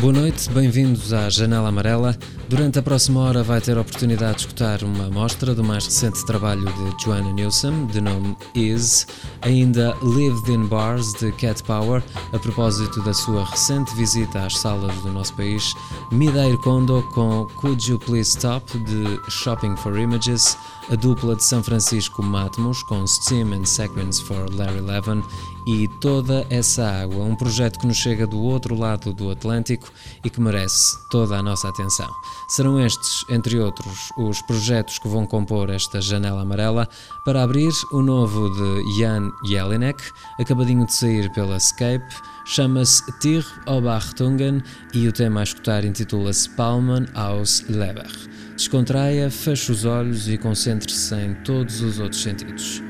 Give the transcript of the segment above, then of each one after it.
Boa noite, bem-vindos à Janela Amarela. Durante a próxima hora vai ter a oportunidade de escutar uma amostra do mais recente trabalho de Joanna Newsom, de nome Is, ainda Lived in Bars, de Cat Power, a propósito da sua recente visita às salas do nosso país, Midair Kondo com Could You Please Stop, de Shopping for Images, a dupla de São Francisco Matmos com Steam and Sequence for Larry Levin e Toda Essa Água, um projeto que nos chega do outro lado do Atlântico e que merece toda a nossa atenção. Serão estes, entre outros, os projetos que vão compor esta janela amarela para abrir o novo de Jan Jelinek, acabadinho de sair pela Escape, chama-se Tir Obachtungen e o tema a escutar intitula-se Palmen aus Leber. Descontraia, feche os olhos e concentre-se em todos os outros sentidos.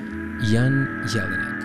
Jan Jelinek.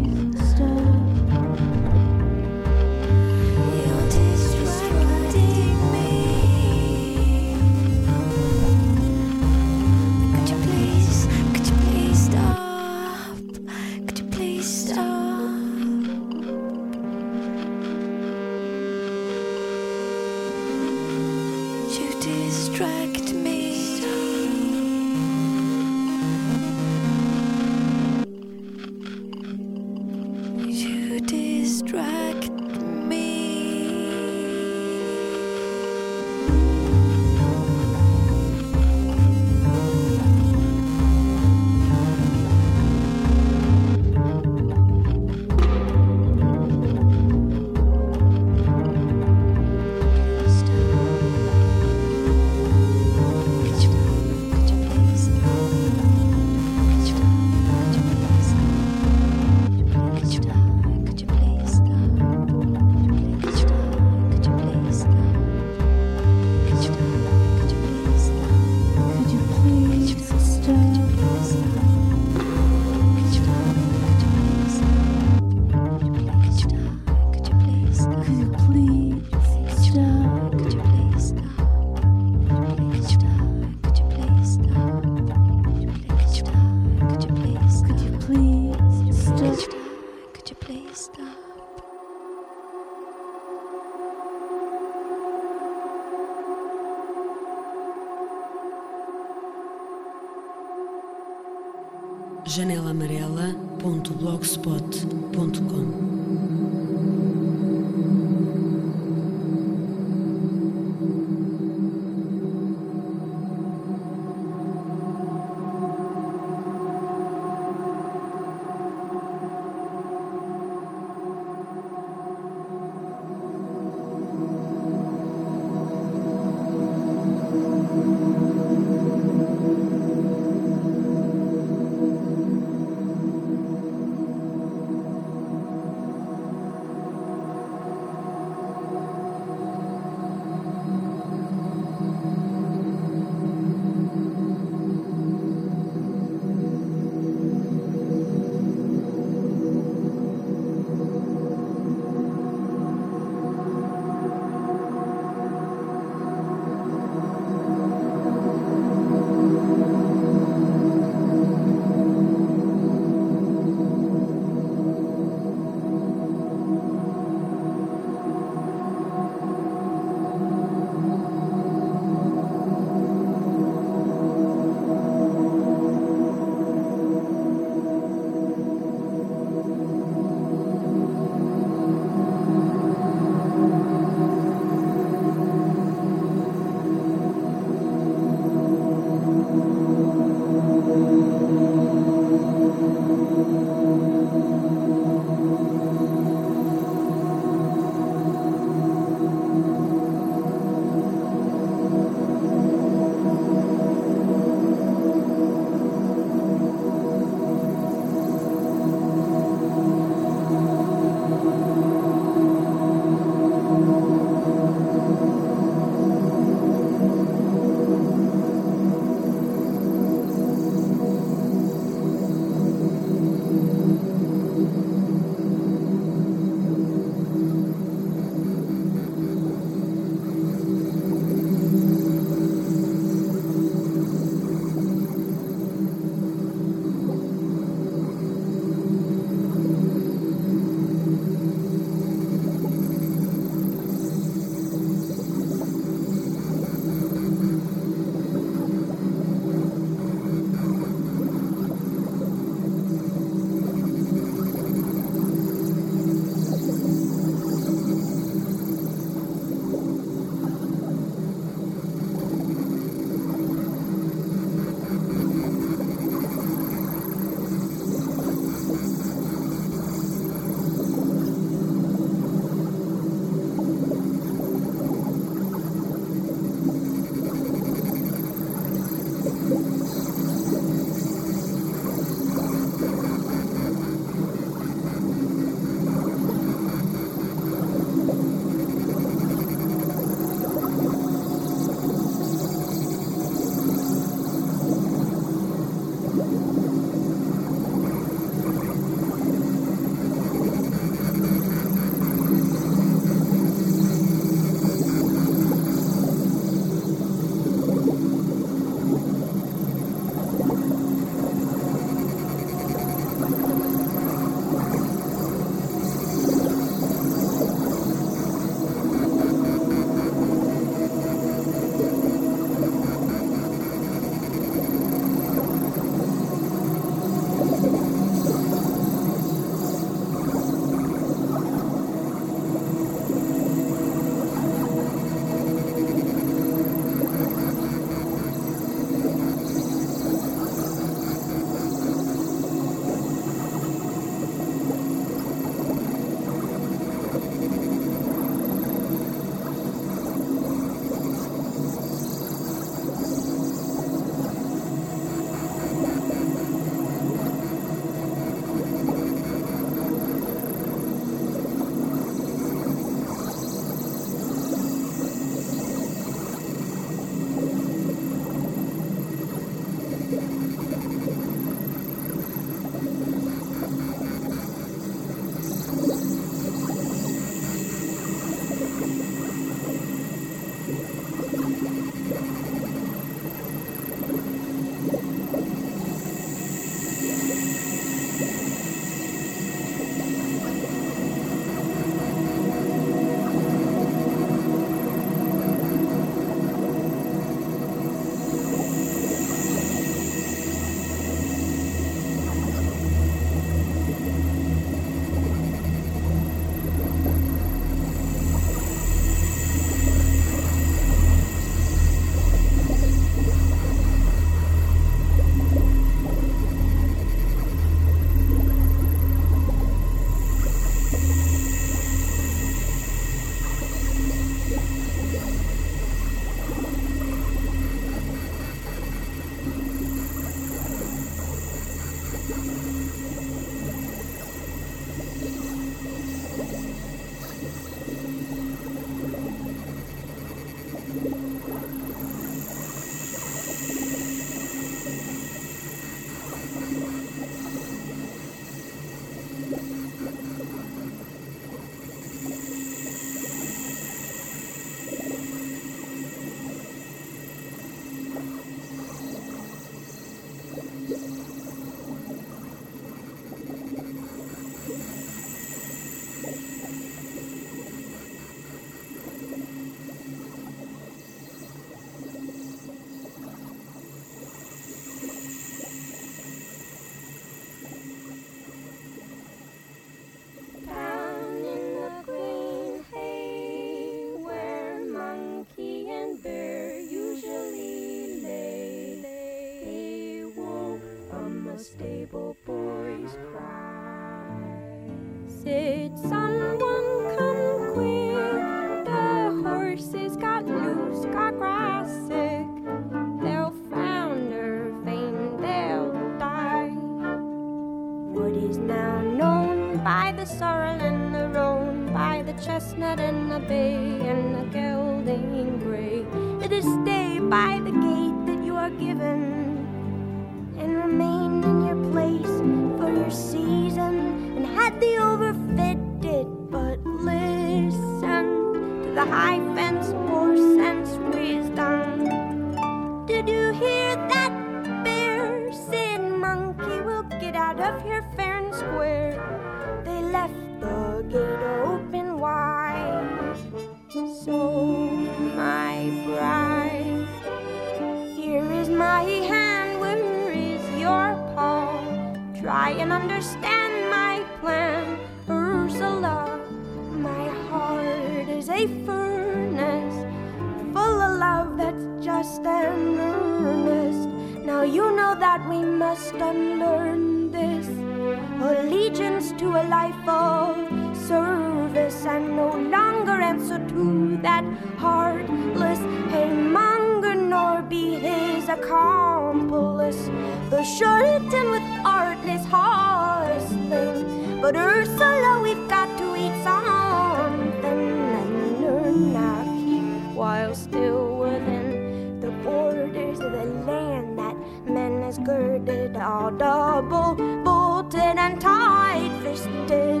though still within the borders of the land that men is girded, all double bolted and tight fisted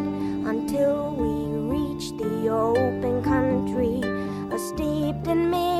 until we reach the open country, steeped in mist.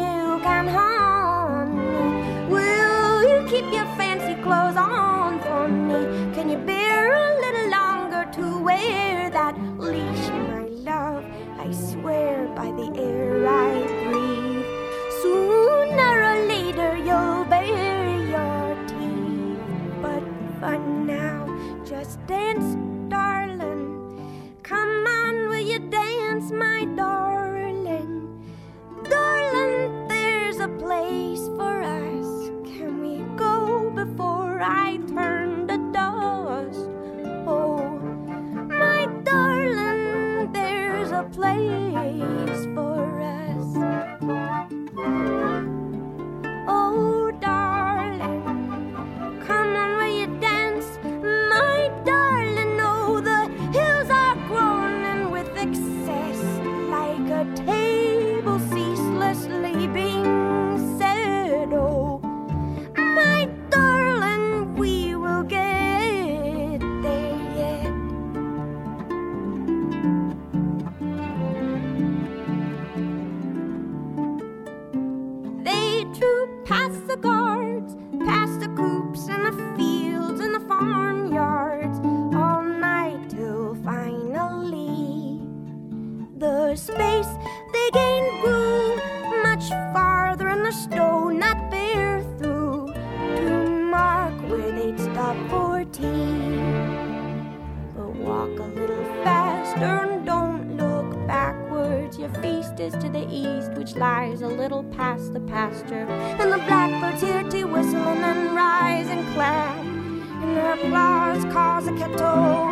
flies a little past the pasture, and the blackbirds hear to whistling and rise and clap, and their applause calls a kettle.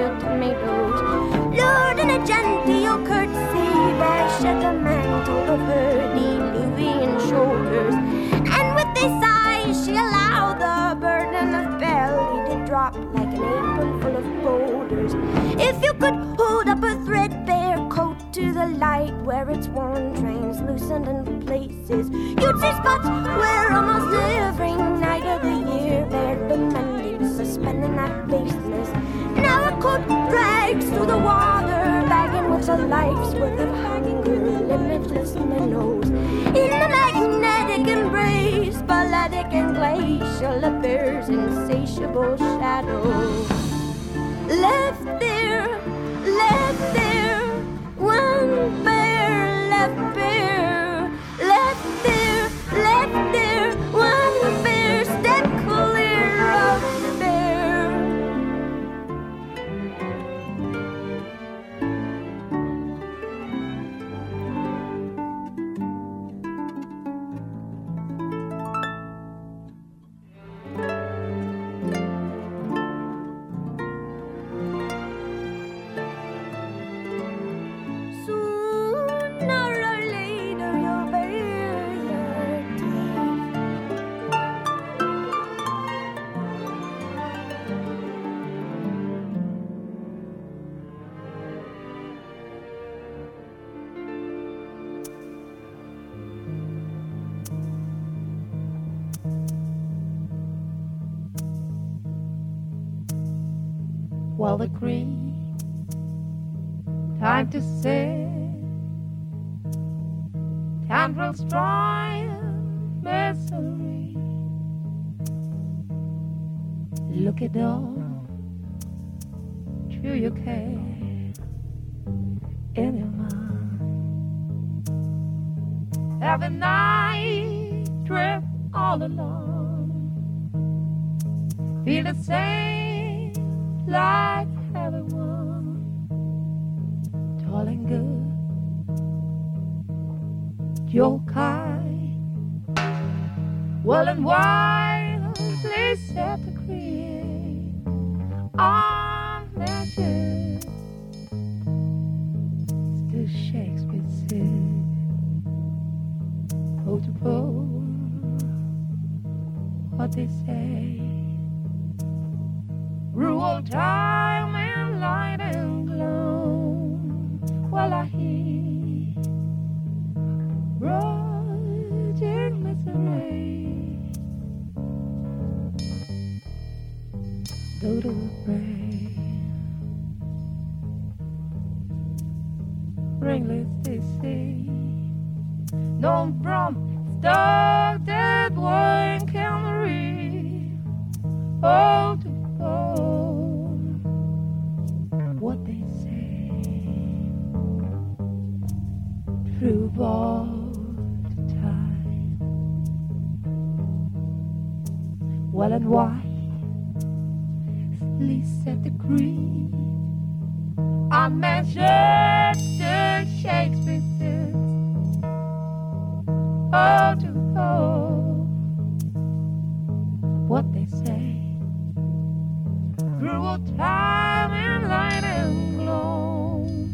Boiled tomatoes. Lord, in a genteel courtesy, bear shed the mantle of her diluvian shoulders, and with a sigh she allowed the burden of belly to drop like an apron full of boulders. If you could hold up a threadbare coat to the light where its worn translucent in places, you'd see spots where almost every a life's worth of hunger, limitless minnows. In the magnetic embrace, balletic and glacial, a bear's insatiable shadow. Left there, left there, one bear, left bear, Well, the cream, time to say, tendrils triumph misery. Look it all through your care in your mind. Every night, trip all alone. Feel the same like everyone. Tall and good, your kind. Well and wisely set to create unmeasured. Still Shakespeare said, pole to pole, what they say. Rule time well and wide. Lisa degree. I measured the Shakespeare since all to go. What they say through all time and light and glow.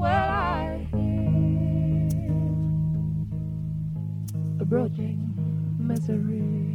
Well, I hear approaching misery.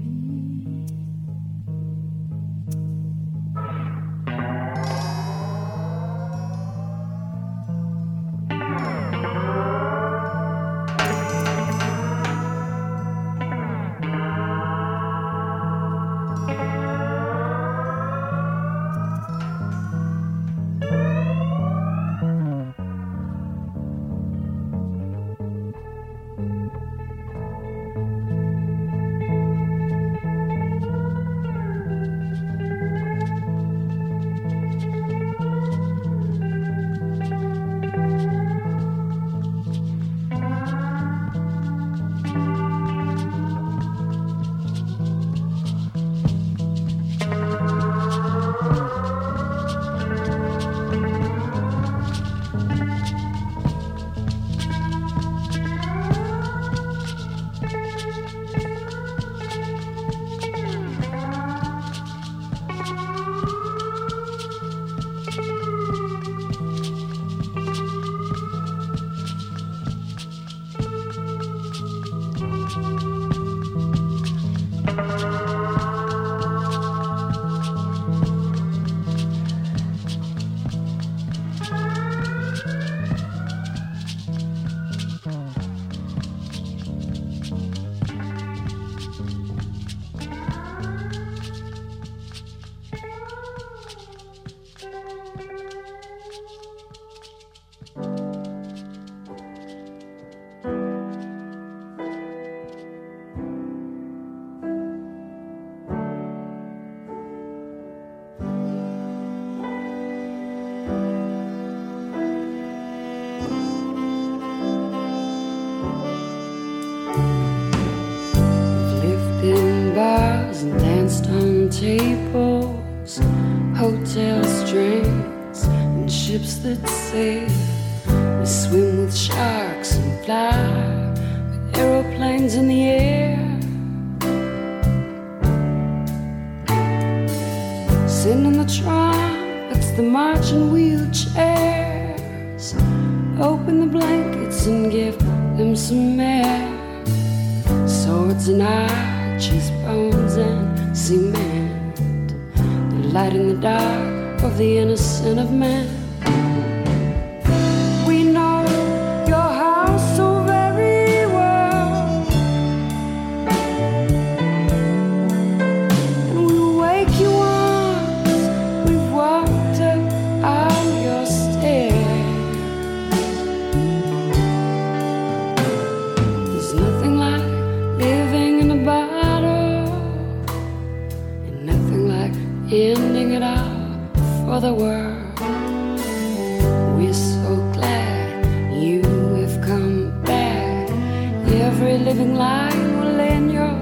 Every living line will in your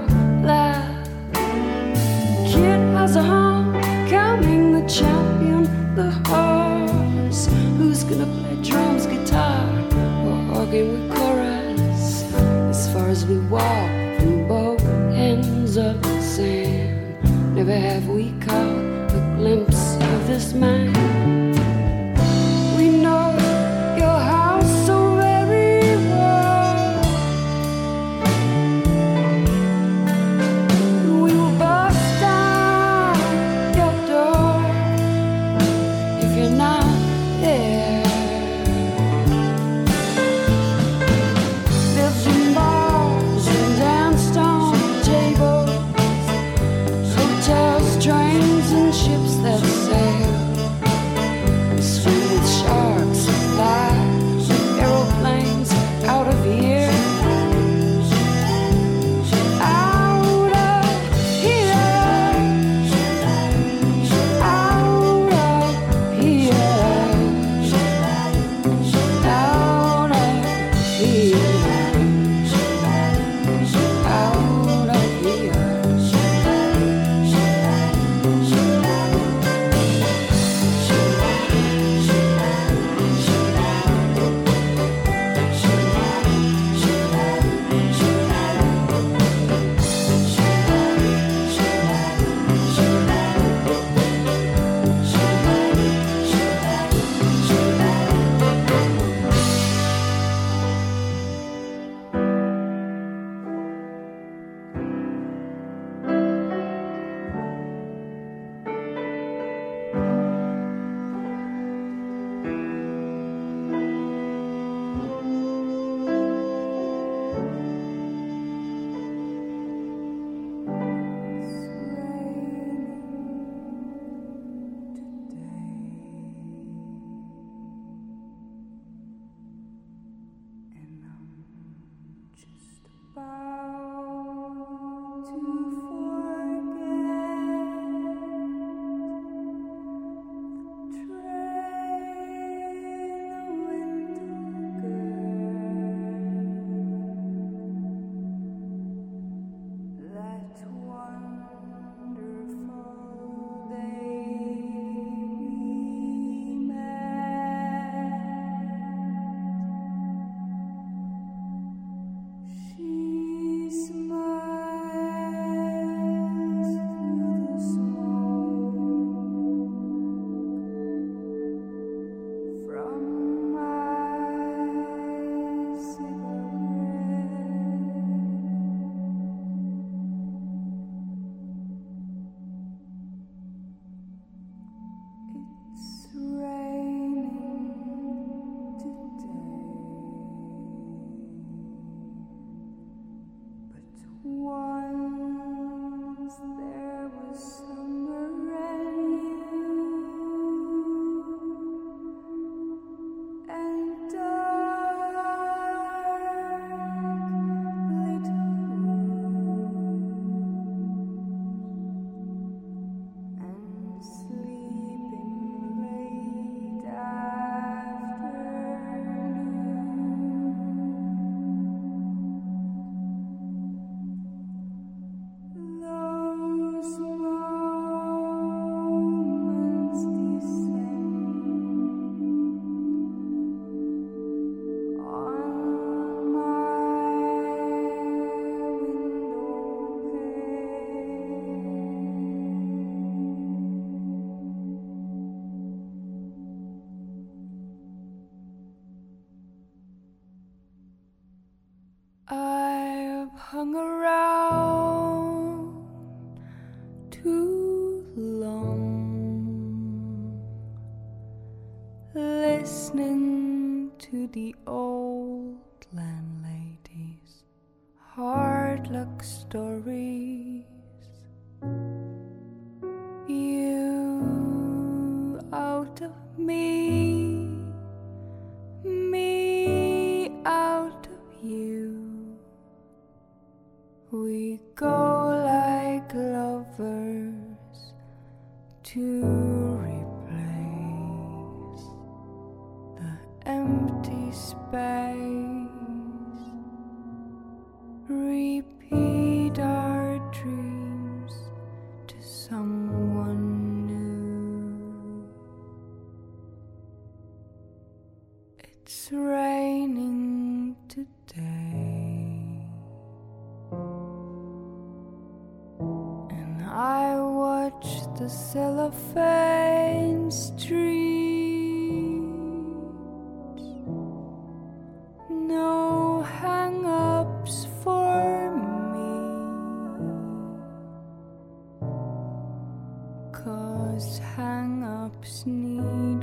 lap. Kid has a home, coming the champion, the horse. Who's gonna play drums, guitar, or organ with chorus? As far as we walk from both ends of the sand, never have we caught a glimpse of this man Hang ups need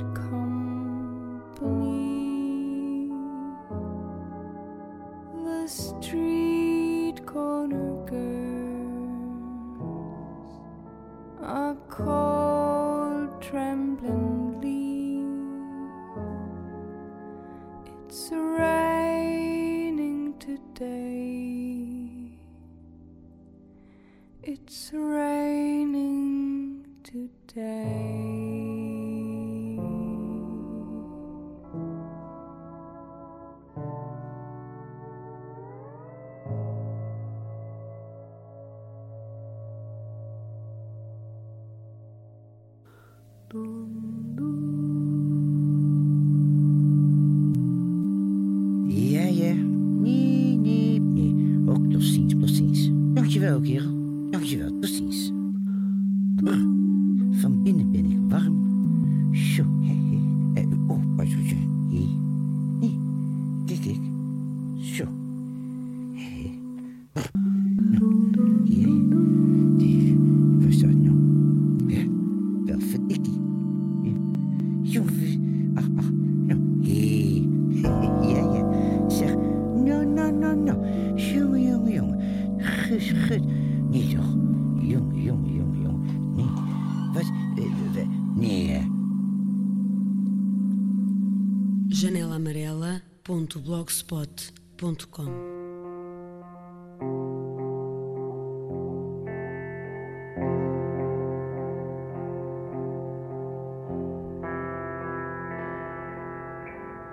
blogspot.com.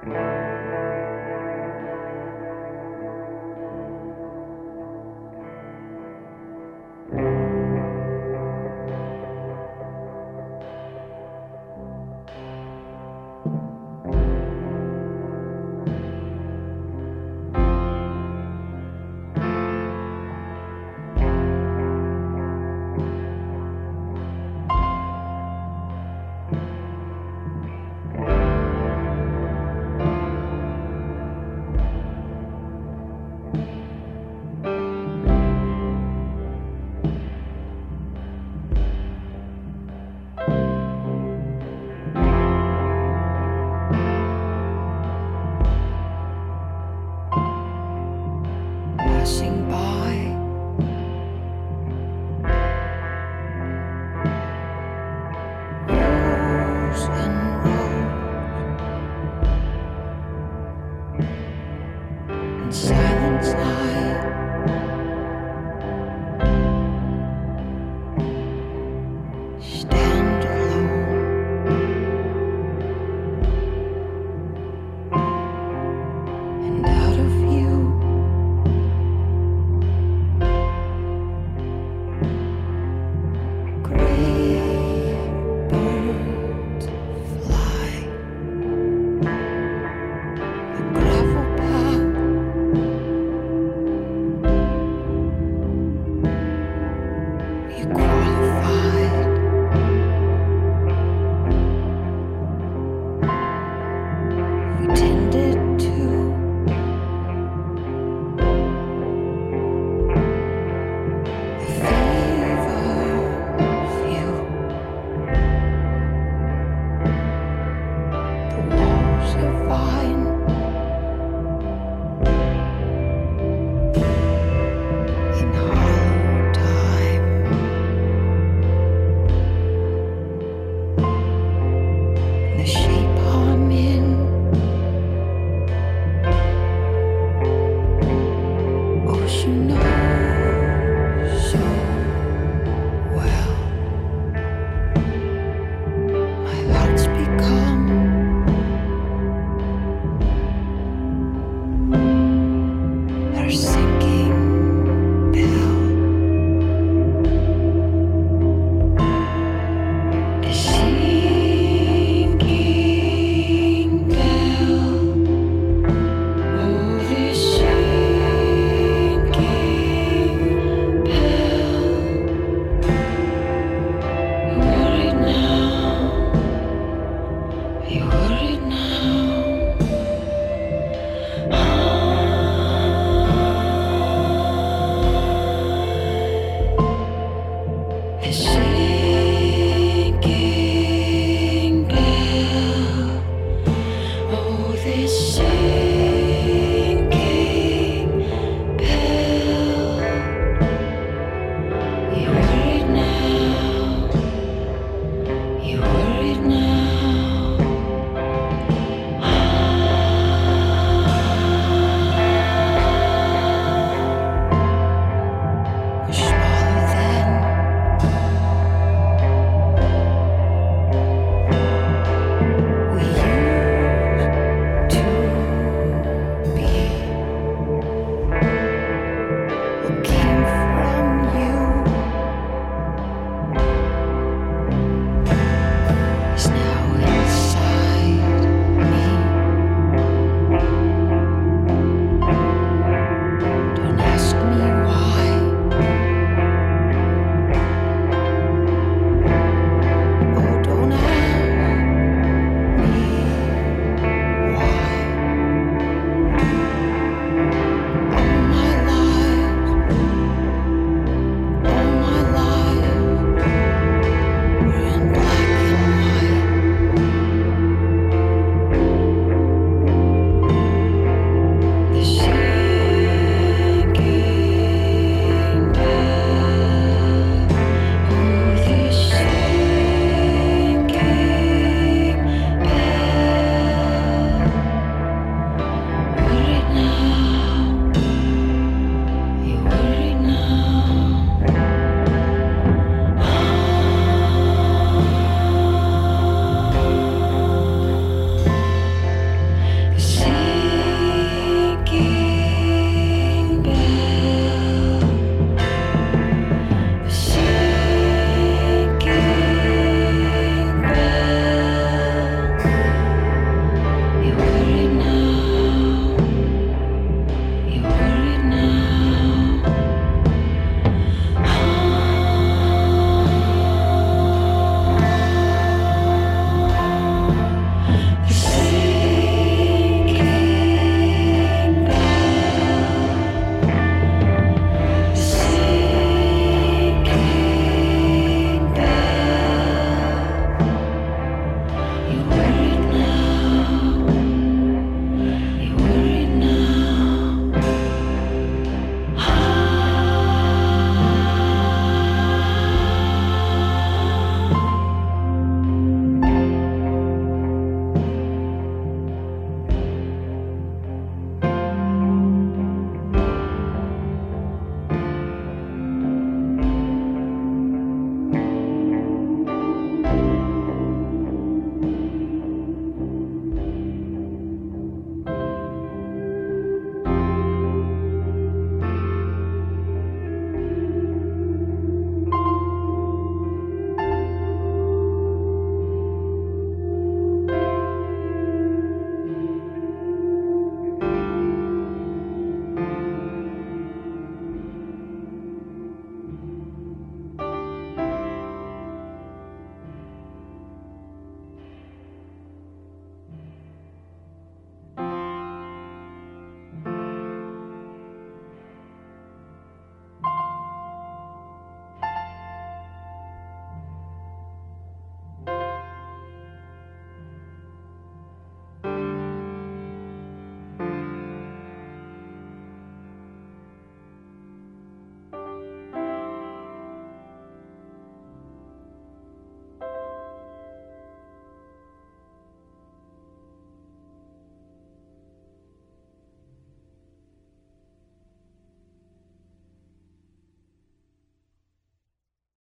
thank